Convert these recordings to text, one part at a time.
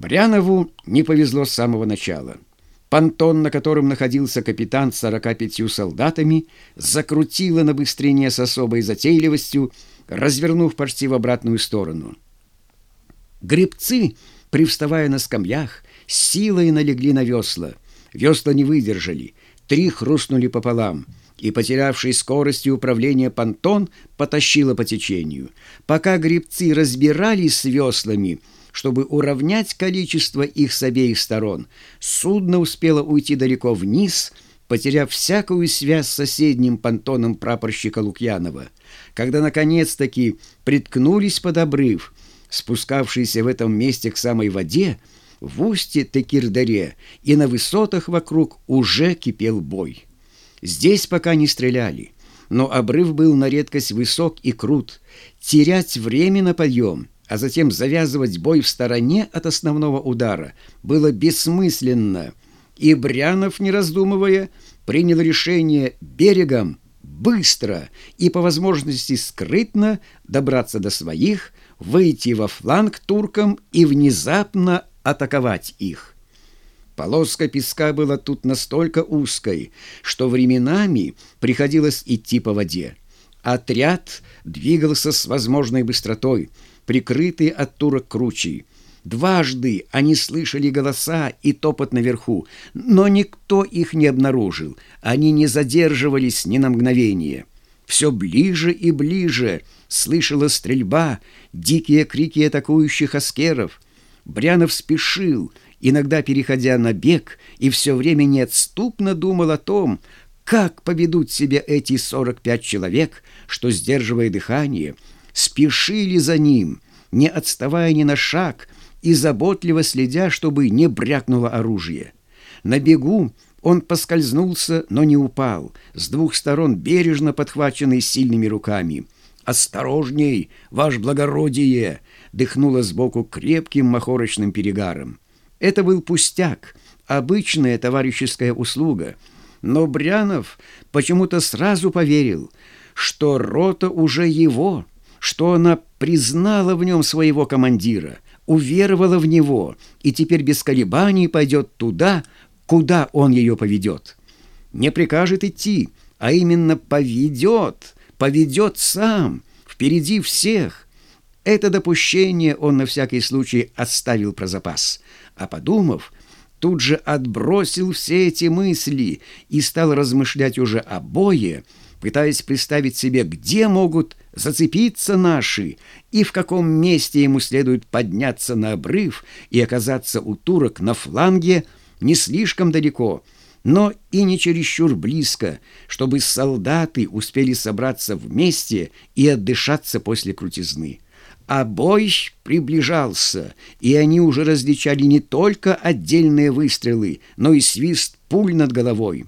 Брянову не повезло с самого начала. Понтон, на котором находился капитан с 45 солдатами, закрутило на быстрение с особой затейливостью, развернув почти в обратную сторону. Гребцы, привставая на скамьях, силой налегли на весла. Весла не выдержали, три хрустнули пополам, и, потерявший скорости управления понтон, потащило по течению. Пока гребцы разбирались с веслами, чтобы уравнять количество их с обеих сторон, судно успело уйти далеко вниз, потеряв всякую связь с соседним понтоном прапорщика Лукьянова. Когда, наконец-таки, приткнулись под обрыв, спускавшийся в этом месте к самой воде, в устье Текирдаре и на высотах вокруг уже кипел бой. Здесь пока не стреляли, но обрыв был на редкость высок и крут. Терять время на подъем, а затем завязывать бой в стороне от основного удара было бессмысленно, и Брянов, не раздумывая, принял решение берегом быстро и по возможности скрытно добраться до своих, выйти во фланг туркам и внезапно атаковать их. Полоска песка была тут настолько узкой, что временами приходилось идти по воде. Отряд двигался с возможной быстротой, прикрытый от турок кручей. Дважды они слышали голоса и топот наверху, но никто их не обнаружил. Они не задерживались ни на мгновение. Все ближе и ближе слышала стрельба, дикие крики атакующих аскеров. Брянов спешил, иногда переходя на бег, и все время неотступно думал о том, как поведут себя эти 45 человек, что, сдерживая дыхание, спешили за ним, не отставая ни на шаг и заботливо следя, чтобы не брякнуло оружие. На бегу он поскользнулся, но не упал, с двух сторон бережно подхваченный сильными руками. «Осторожней, ваш благородие!» дыхнуло сбоку крепким махорочным перегаром. Это был пустяк, обычная товарищеская услуга. Но Брянов почему-то сразу поверил, что рота уже его, что она признала в нем своего командира, уверовала в него и теперь без колебаний пойдет туда, куда он ее поведет. Не прикажет идти, а именно поведет, поведет сам, впереди всех. Это допущение он на всякий случай оставил про запас – а подумав, тут же отбросил все эти мысли и стал размышлять уже о бое, пытаясь представить себе, где могут зацепиться наши и в каком месте ему следует подняться на обрыв и оказаться у турок на фланге не слишком далеко, но и не чересчур близко, чтобы солдаты успели собраться вместе и отдышаться после крутизны. А бой приближался, и они уже различали не только отдельные выстрелы, но и свист пуль над головой.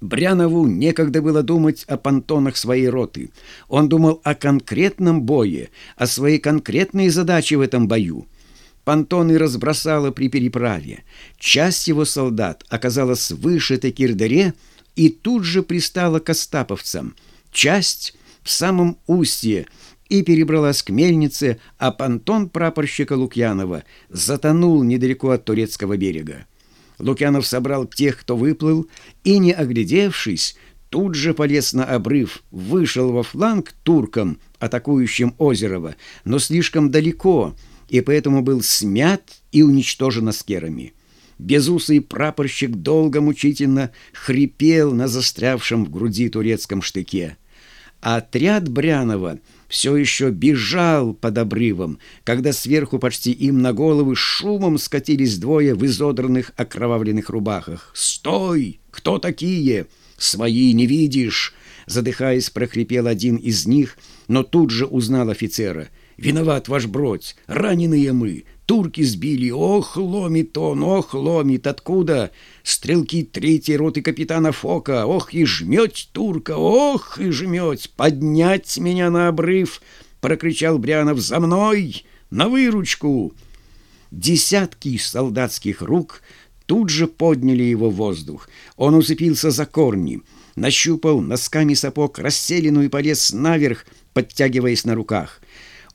Брянову некогда было думать о понтонах своей роты. Он думал о конкретном бое, о своей конкретной задаче в этом бою. Понтоны разбросало при переправе. Часть его солдат оказалась выше Текирдаре и тут же пристала к остаповцам. Часть в самом устье – и перебралась к мельнице, а понтон прапорщика Лукьянова затонул недалеко от турецкого берега. Лукьянов собрал тех, кто выплыл, и, не оглядевшись, тут же полез на обрыв, вышел во фланг туркам, атакующим Озерова, но слишком далеко, и поэтому был смят и уничтожен аскерами. Безусый прапорщик долго мучительно хрипел на застрявшем в груди турецком штыке. А отряд Брянова — все еще бежал под обрывом, когда сверху почти им на головы шумом скатились двое в изодранных окровавленных рубахах. «Стой! Кто такие? Свои не видишь!» Задыхаясь, прохрипел один из них, но тут же узнал офицера. «Виноват ваш бродь! Раненые мы! Турки сбили! Ох, ломит он! Ох, ломит! Откуда? Стрелки третьей роты капитана Фока! Ох, и жмет турка! Ох, и жмет! Поднять меня на обрыв!» — прокричал Брянов. «За мной! На выручку!» Десятки солдатских рук тут же подняли его в воздух. Он уцепился за корни, нащупал носками сапог расселину и полез наверх, подтягиваясь на руках.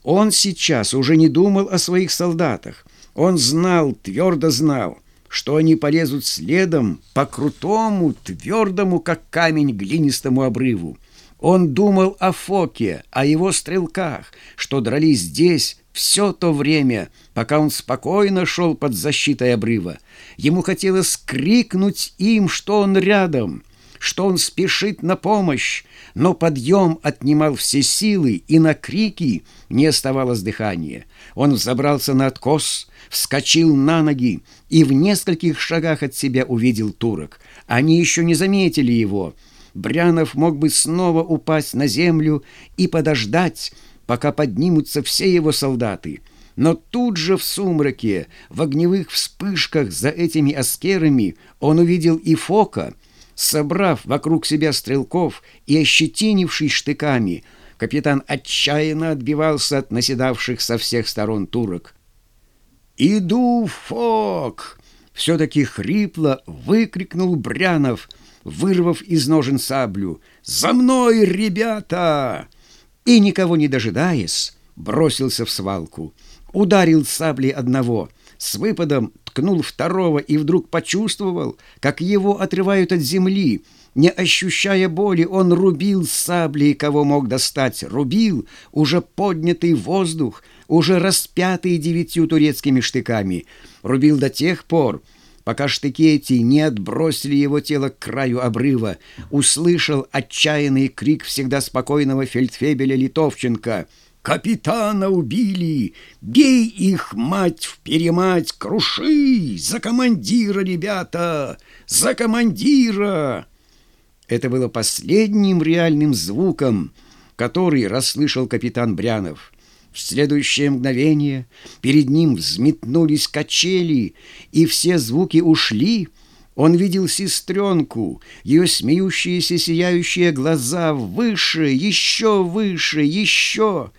Он сейчас уже не думал о своих солдатах. Он знал, твердо знал, что они полезут следом по крутому, твердому, как камень, глинистому обрыву. Он думал о Фоке, о его стрелках, что дрались здесь все то время, пока он спокойно шел под защитой обрыва. Ему хотелось крикнуть им, что он рядом, что он спешит на помощь, но подъем отнимал все силы, и на крики не оставалось дыхания. Он взобрался на откос, вскочил на ноги и в нескольких шагах от себя увидел турок. Они еще не заметили его — Брянов мог бы снова упасть на землю и подождать, пока поднимутся все его солдаты. Но тут же в сумраке, в огневых вспышках за этими аскерами он увидел и Фока, собрав вокруг себя стрелков и ощетинившись штыками, капитан отчаянно отбивался от наседавших со всех сторон турок. «Иду, Фок!» — все-таки хрипло выкрикнул Брянов — вырвав из ножен саблю. «За мной, ребята!» И, никого не дожидаясь, бросился в свалку. Ударил саблей одного, с выпадом ткнул второго и вдруг почувствовал, как его отрывают от земли. Не ощущая боли, он рубил саблей, кого мог достать, рубил уже поднятый воздух, уже распятый девятью турецкими штыками, рубил до тех пор, пока штыки эти не отбросили его тело к краю обрыва, услышал отчаянный крик всегда спокойного фельдфебеля Литовченко «Капитана убили! Бей их, мать в перемать, круши! За командира, ребята! За командира!» Это было последним реальным звуком, который расслышал капитан Брянов. В следующее мгновение перед ним взметнулись качели, и все звуки ушли. Он видел сестренку, ее смеющиеся сияющие глаза выше, еще выше, еще.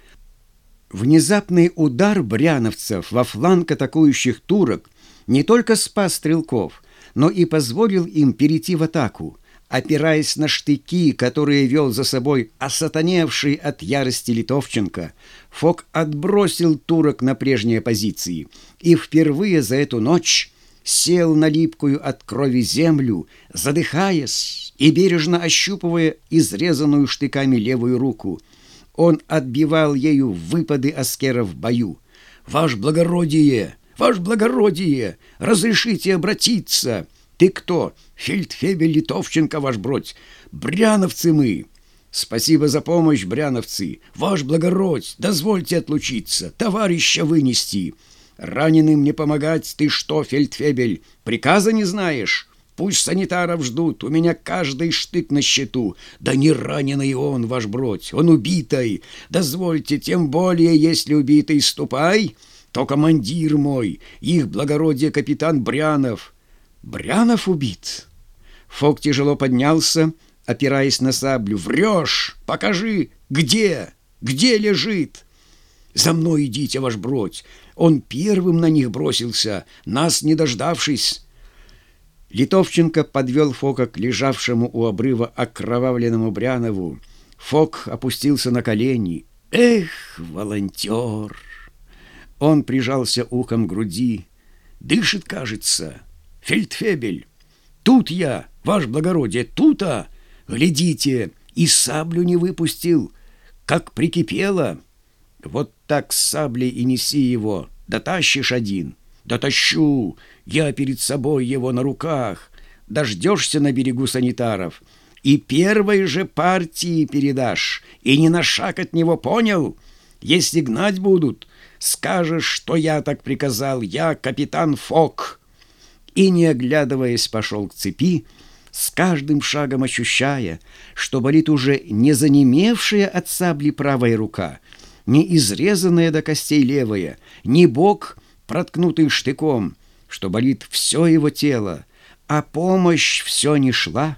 Внезапный удар бряновцев во фланг атакующих турок не только спас стрелков, но и позволил им перейти в атаку опираясь на штыки, которые вел за собой осатаневший от ярости Литовченко, Фок отбросил турок на прежние позиции и впервые за эту ночь сел на липкую от крови землю, задыхаясь и бережно ощупывая изрезанную штыками левую руку. Он отбивал ею выпады аскера в бою. «Ваш благородие! Ваш благородие! Разрешите обратиться!» «Ты кто? Фельдфебель Литовченко, ваш бродь! Бряновцы мы!» «Спасибо за помощь, бряновцы! Ваш благородь, дозвольте отлучиться, товарища вынести!» «Раненым не помогать, ты что, фельдфебель, приказа не знаешь?» Пусть санитаров ждут, у меня каждый штык на счету. Да не раненый он, ваш бродь, он убитый. Дозвольте, тем более, если убитый, ступай, то командир мой, их благородие капитан Брянов, Брянов убит. Фок тяжело поднялся, опираясь на саблю. «Врешь! Покажи! Где? Где лежит?» «За мной идите, ваш бродь!» Он первым на них бросился, нас не дождавшись. Литовченко подвел Фока к лежавшему у обрыва окровавленному Брянову. Фок опустился на колени. «Эх, волонтер!» Он прижался ухом к груди. «Дышит, кажется!» фельдфебель! Тут я, ваш благородие, тут-а! Глядите, и саблю не выпустил, как прикипело. Вот так с саблей и неси его, дотащишь один. Дотащу, я перед собой его на руках. Дождешься на берегу санитаров! И первой же партии передашь, и не на шаг от него, понял? Если гнать будут, скажешь, что я так приказал, я капитан Фок» и, не оглядываясь, пошел к цепи, с каждым шагом ощущая, что болит уже не занемевшая от сабли правая рука, не изрезанная до костей левая, не бок, проткнутый штыком, что болит все его тело, а помощь все не шла.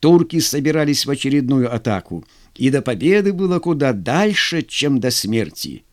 Турки собирались в очередную атаку, и до победы было куда дальше, чем до смерти.